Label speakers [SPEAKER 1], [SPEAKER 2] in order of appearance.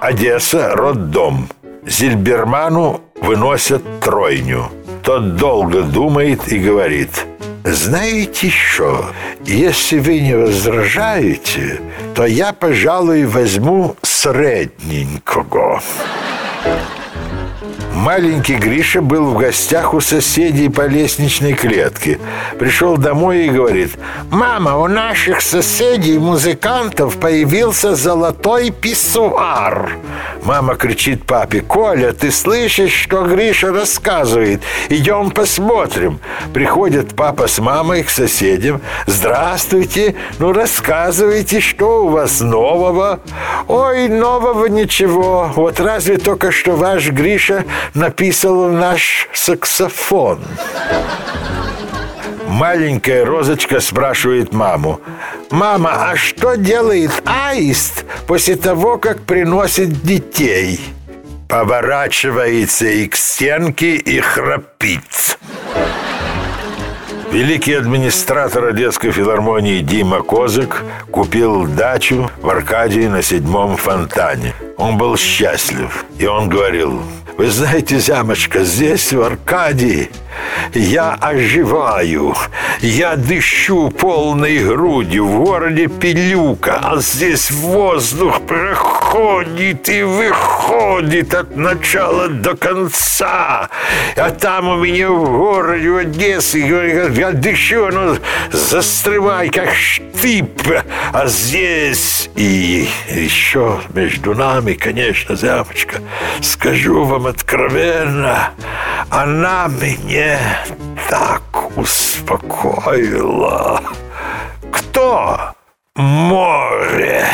[SPEAKER 1] Одесса, роддом. Зильберману выносят тройню. Тот долго думает и говорит «Знаете что, если вы не возражаете, то я, пожалуй, возьму средненького». Маленький Гриша был в гостях у соседей по лестничной клетке. Пришел домой и говорит, «Мама, у наших соседей, музыкантов, появился золотой писсуар». Мама кричит папе, «Коля, ты слышишь, что Гриша рассказывает? Идем посмотрим». Приходят папа с мамой к соседям. «Здравствуйте, ну рассказывайте, что у вас нового?» «Ой, нового ничего. Вот разве только что ваш Гриша написал наш саксофон. Маленькая розочка спрашивает маму. «Мама, а что делает аист после того, как приносит детей?» Поворачивается и к стенке и храпит. Великий администратор Одесской филармонии Дима Козык купил дачу в Аркадии на седьмом фонтане. Он был счастлив, и он говорил, «Вы знаете, Зямочка, здесь, в Аркадии, я оживаю, я дышу полной грудью, в городе пилюка, а здесь воздух проходит и выходит от начала до конца. А там у меня в городе в Одессе, я дышу, оно застревает, как штип, а здесь и еще между нами, конечно, Зямочка, скажу вам откровенно, она мне так успокоила. Кто? Море.